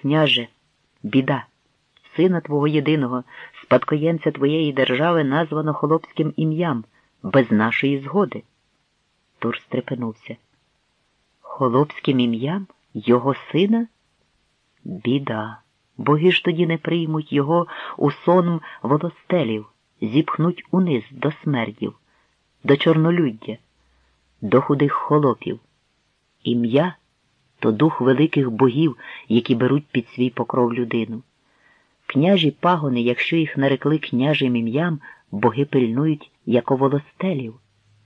Княже, біда, сина твого єдиного, спадкоємця твоєї держави названо холопським ім'ям, без нашої згоди. Тур стрепенувся. Холопським ім'ям його сина? Біда. Боги ж тоді не приймуть його у сон волостелів, зіпхнуть униз до смердів, до чорнолюддя, до худих холопів. Ім'я то дух великих богів, які беруть під свій покров людину. Княжі пагони, якщо їх нарекли княжим ім'ям, боги пильнують як оволостелів,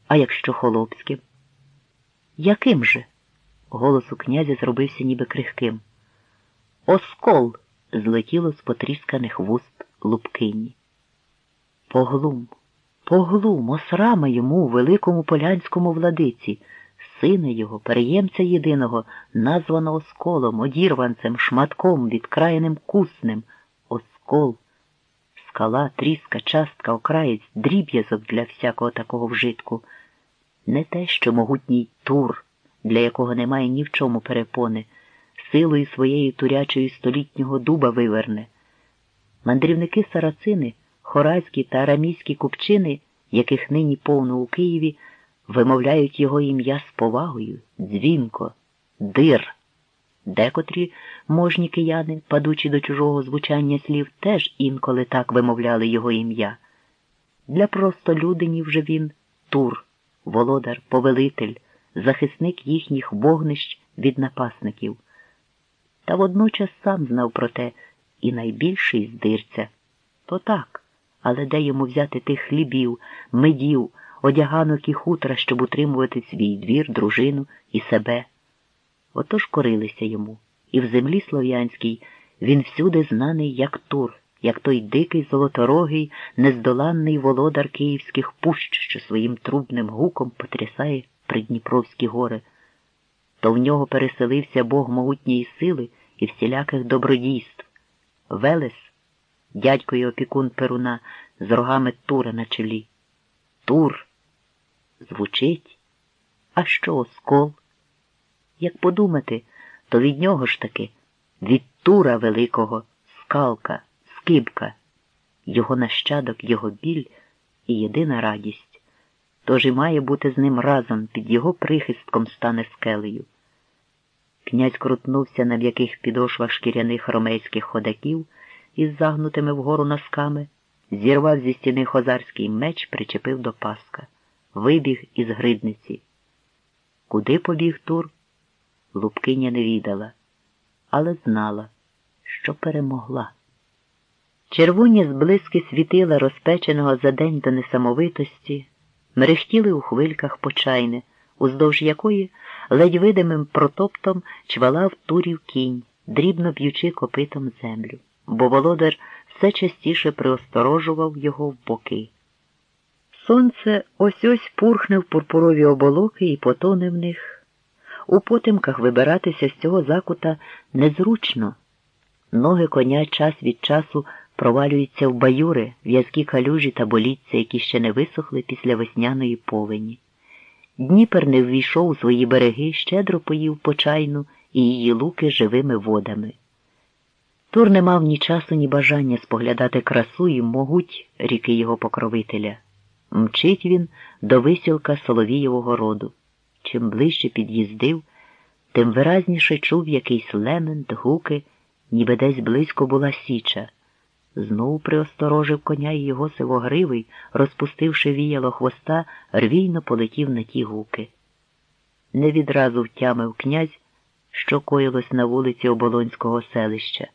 а якщо холопським. Яким же? Голос у князя зробився ніби крихким. Оскол злетіло з потрісканих вуст лупкині. Поглум, поглум, осрама йому, великому полянському владиці, сина його, переємця єдиного, названо осколом, одірванцем, шматком, відкраєним куснем, оскол, скала, тріска, частка, окраєць, дріб'язок для всякого такого вжитку. Не те, що могутній тур, для якого немає ні в чому перепони силою своєї турячої столітнього дуба виверне. Мандрівники сарацини, хорайські та арамійські купчини, яких нині повно у Києві, вимовляють його ім'я з повагою, дзвінко, дир. Декотрі можні кияни, падучи до чужого звучання слів, теж інколи так вимовляли його ім'я. Для простолюдинів же він тур, володар, повелитель, захисник їхніх вогнищ від напасників та водночас сам знав про те і найбільший здирця. То так, але де йому взяти тих хлібів, медів, одяганок і хутра, щоб утримувати свій двір, дружину і себе? Отож корилися йому, і в землі слов'янській він всюди знаний, як Тур, як той дикий золоторогий, нездоланний володар київських пущ, що своїм трубним гуком потрясає Придніпровські гори то в нього переселився Бог могутньої сили і всіляких добродійств. Велес, дядько й опікун Перуна, з рогами Тура на чолі. Тур звучить, а що оскол? Як подумати, то від нього ж таки, від Тура Великого, скалка, скибка, його нащадок, його біль і єдина радість. Тож і має бути з ним разом, під його прихистком стане скелею. Князь крутнувся на м'яких підошвах шкіряних ромейських ходаків із загнутими вгору носками, зірвав зі стіни хозарський меч, причепив до паска, вибіг із гридниці. Куди побіг Тур? Лупкиня не відала, але знала, що перемогла. Червоні зблиски світила розпеченого за день до несамовитості, мерехтіли у хвильках почайни, уздовж якої ледь видимим протоптом чвалав турів кінь, дрібно б'ючи копитом землю, бо володар все частіше приосторожував його в боки. Сонце ось ось пурхне в пурпурові оболоки і потоне в них. У потемках вибиратися з цього закута незручно. Ноги коня час від часу провалюються в баюри, в'язкі калюжі та боліться, які ще не висохли після весняної повені. Дніпер не ввійшов у свої береги, щедро поїв почайну і її луки живими водами. Тур не мав ні часу, ні бажання споглядати красу і могуть ріки його покровителя. Мчить він до висілка Соловієвого роду. Чим ближче під'їздив, тим виразніше чув якийсь лемент, гуки, ніби десь близько була січа. Знову приосторожив коня і його сивогривий, розпустивши віяло хвоста, рвійно полетів на ті гуки. Не відразу втямив князь, що коїлось на вулиці Оболонського селища.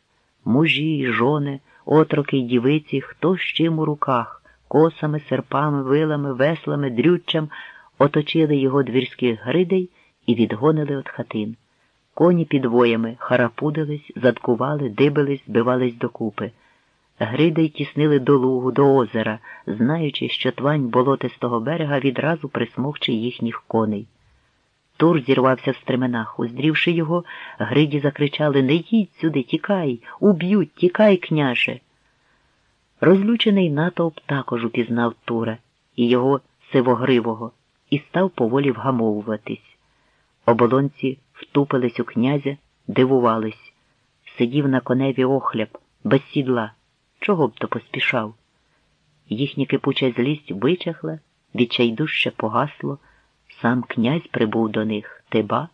Мужі, жони, отроки й дівиці, хто з чим у руках, косами, серпами, вилами, веслами, дрюччям оточили його двірських гридей і відгонили від хатин. Коні підвоями харапудились, задкували, дибились, збивались докупи. Гриди й тіснили до лугу, до озера, знаючи, що твань болотистого берега відразу присмокче їхніх коней. Тур зірвався в стременах. Уздрівши його, Гриді закричали Не їдь сюди, тікай, уб'ють, тікай, княже. Розлючений натовп також упізнав Тура і його сивогривого і став поволі вгамовуватись. Оболонці втупились у князя, дивувались. сидів на коневі охляб, без сідла. Чого б то поспішав? Їхня кипуча злість вичахла, відчайдуще погасло, сам князь прибув до них. Ти ба?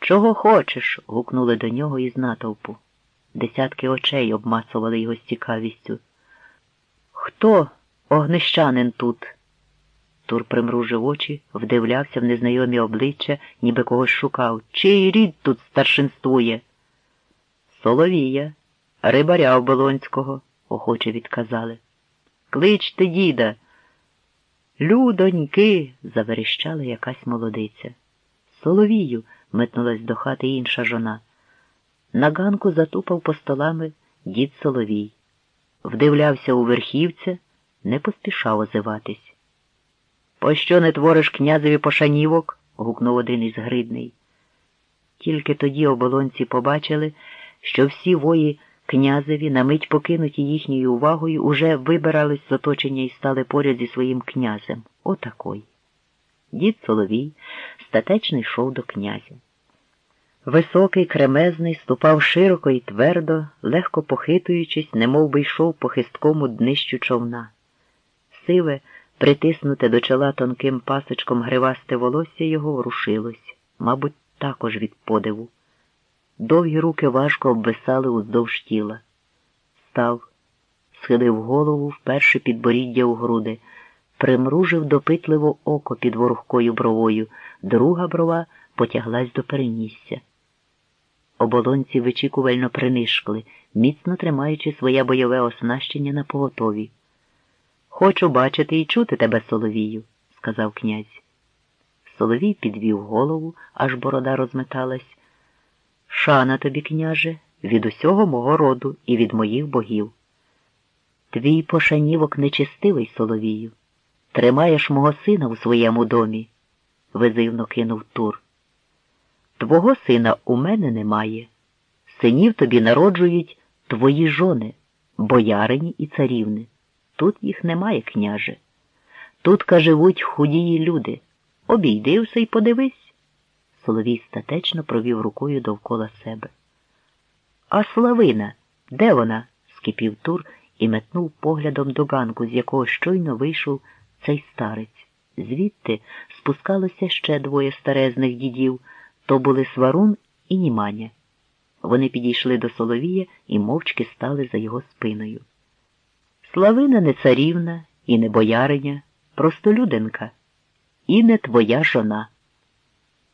Чого хочеш? гукнули до нього із натовпу. Десятки очей обмацували його з цікавістю. Хто огнищанин тут? Тур примружив очі, вдивлявся в незнайомі обличчя, ніби когось шукав. Чий рід тут старшинствує? Соловія, рибаря оболонського, охоче відказали. Кличте діда. Людоньки, заверещала якась молодиця. Соловію, метнулась до хати інша жона. На ганку затупав по столами дід Соловій. Вдивлявся у верхівця, не поспішав озиватись. Пощо не твориш князеві пошанівок? гукнув один із гридний. Тільки тоді оболонці побачили, що всі вої князеві, на мить покинуті їхньою увагою, уже вибирались з оточення і стали поряд зі своїм князем. Отакой. Дід Соловій статечно йшов до князя. Високий, кремезний, ступав широко і твердо, легко похитуючись, немов би йшов по хисткому днищу човна. Сиве, притиснуте до чола тонким пасочком гривасте волосся його ворушилось, мабуть, також від подиву. Довгі руки важко обвисали уздовж тіла. Став, схилив голову вперше підборіддя у груди, примружив допитливо око під ворухкою бровою, друга брова потяглась до перенісся. Оболонці вичікувально принишкли, міцно тримаючи своє бойове оснащення на поготові. Хочу бачити і чути тебе, Соловію, сказав князь. Соловій підвів голову, аж борода розметалась. Шана тобі, княже, від усього мого роду і від моїх богів. Твій пошанівок нечистивий, Соловію. Тримаєш мого сина у своєму домі, визивно кинув Тур. Твого сина у мене немає. Синів тобі народжують твої жони, боярині і царівни. Тут їх немає, княже. Тут живуть худії люди. Обійди все й подивись. Соловій статечно провів рукою довкола себе. А Славина, де вона? скипів Тур і метнув поглядом до ганку, з якого щойно вийшов цей старець. Звідти спускалося ще двоє старезних дідів то були Сварун і Німаня. Вони підійшли до Соловія і мовчки стали за його спиною. Славина не царівна і не бояриня, просто люденка, і не твоя жона.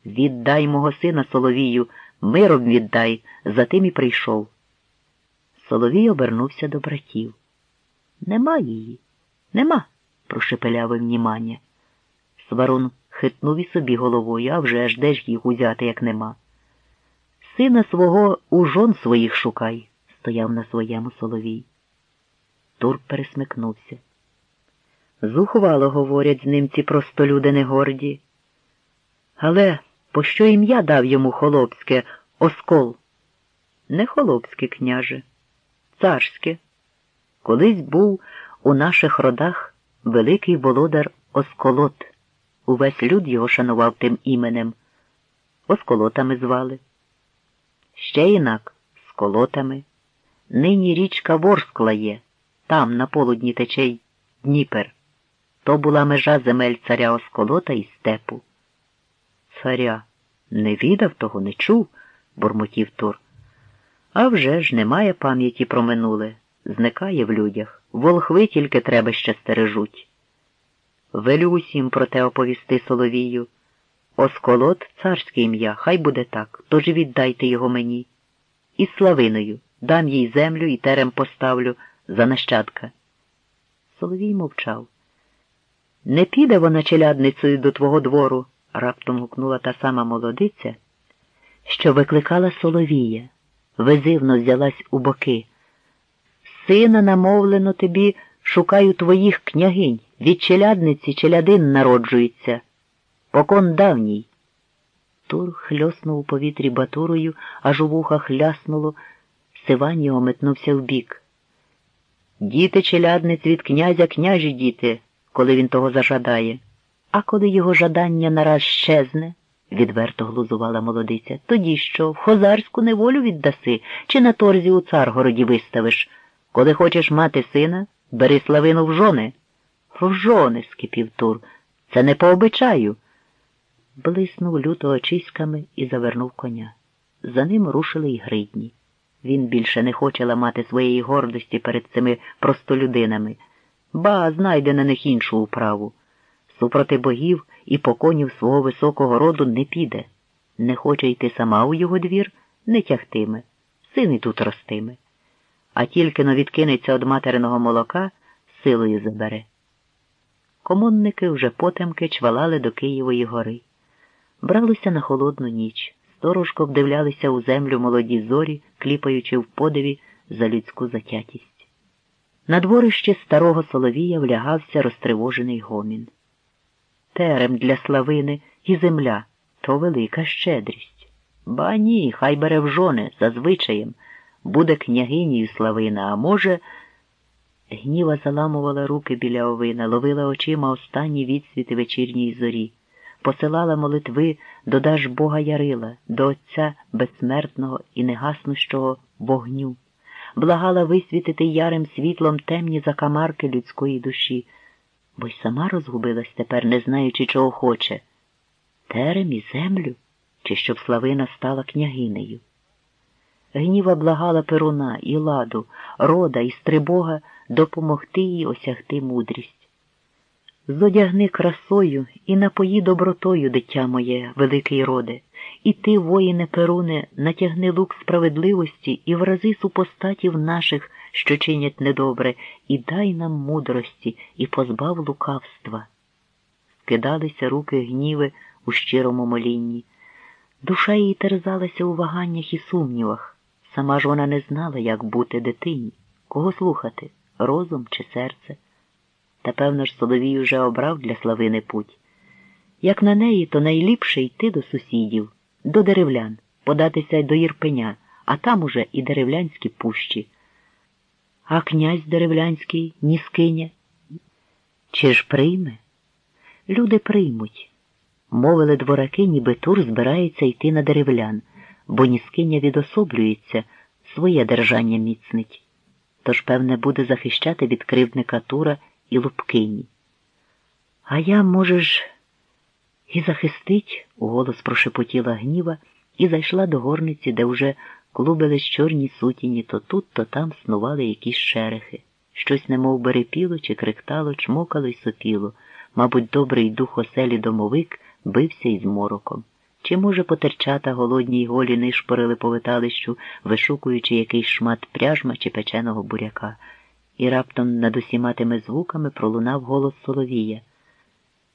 Віддай мого сина Соловію, миром віддай, за тим і прийшов. Соловій обернувся до братів. Нема її, нема, прошепелявив Німання. Сварун хитнув і собі головою, а вже ж де ж їх узяти, як нема. Сина свого у жон своїх шукай, стояв на своєму соловій. Тур пересмикнувся. Зухвало говорять з ним ці простолюди негорді. Але пощо ім'я дав йому холопське оскол? Не холопське, княже, царське. Колись був у наших родах великий володар Осколот. Увесь люд його шанував тим іменем. Осколотами звали. Ще інак з колотами. Нині річка Ворскла є, там, на полудні тече Дніпер. То була межа земель царя Осколота і степу. Царя не відав того, не чув, бурмотів Тур. А вже ж немає пам'яті про минуле, зникає в людях. Волхви тільки треба ще стережуть. Велю усім про те оповісти Соловію. Осколот царське ім'я, хай буде так, тож віддайте його мені. І славиною дам їй землю і терем поставлю за нащадка. Соловій мовчав. Не піде вона челядницею до твого двору, раптом гукнула та сама молодиця, що викликала Соловія, визивно взялась у боки. Сина намовлено тобі шукаю твоїх княгинь. Від челядниці челядин народжується. Покон давній. Тур хльоснув у повітрі батурою, аж у вухах ляснуло, Сивань метнувся вбік. Діти челядниць від князя княжі діти, коли він того зажадає, а коли його жадання нараз щезне, відверто глузувала молодиця. Тоді що, в хозарську неволю віддаси, чи на торзі у царгороді виставиш? Коли хочеш мати сина, бери славину в жони. Жони, скипів Тур. Це не по обичаю. Блиснув люто очиськами і завернув коня. За ним рушили й гридні. Він більше не хоче ламати своєї гордості перед цими простолюдинами, ба знайде на них іншу управу. Супроти богів і поконів свого високого роду не піде. Не хоче йти сама у його двір, не тягтиме, син і тут ростиме. А тільки но відкинеться од материного молока, силою забере. Комонники вже потемки чвалали до Києвої гори. Бралося на холодну ніч. Сторожко вдивлялися у землю молоді зорі, кліпаючи в подиві за людську затятість. На дворище старого Соловія влягався розтривожений гомін. Терем для славини і земля то велика щедрість. Ба ні, хай бере в жони, за звичаєм, буде княгинію славина, а може. Гніва заламувала руки біля овина, ловила очима останні відсвіти вечірньої зорі посилала молитви до даж Бога Ярила, до Отця безсмертного і негаснущого вогню, благала висвітити ярим світлом темні закамарки людської душі, бо й сама розгубилась тепер, не знаючи, чого хоче. Терем і землю, чи щоб Славина стала княгинею. Гніва благала Перуна і ладу, рода і стрибога допомогти їй осягти мудрість. Зодягни красою і напої добротою, дитя моє, великий роде, і ти, воїне Перуне, натягни лук справедливості і врази супостатів наших, що чинять недобре, і дай нам мудрості, і позбав лукавства. Скидалися руки гніви у щирому молінні. Душа її терзалася у ваганнях і сумнівах. Сама ж вона не знала, як бути дитині, кого слухати, розум чи серце. Та, певно ж, Соловій уже обрав для славини путь. Як на неї, то найліпше йти до сусідів, до деревлян, податися до Єрпеня, а там уже і деревлянські пущі. А князь деревлянський ніскиня. Чи ж прийме? Люди приймуть. Мовили двораки, ніби тур збирається йти на деревлян, бо ніскиня відособлюється, своє держання міцнить. Тож, певне, буде захищати від кривдника Тура і Лубкині. А я, можеш, і захистить, уголос прошепотіла гніва і зайшла до горниці, де вже клубились чорні сутіні, то тут, то там снували якісь шерехи. Щось немов берепіло чи криктало, чмокало й сопіло. Мабуть, добрий дух оселі домовик бився із мороком. Чи, може, потерчата голодні й голі нишпорили по виталищу, вишукуючи якийсь шмат пряжма чи печеного буряка і раптом над усіма тими звуками пролунав голос Соловія.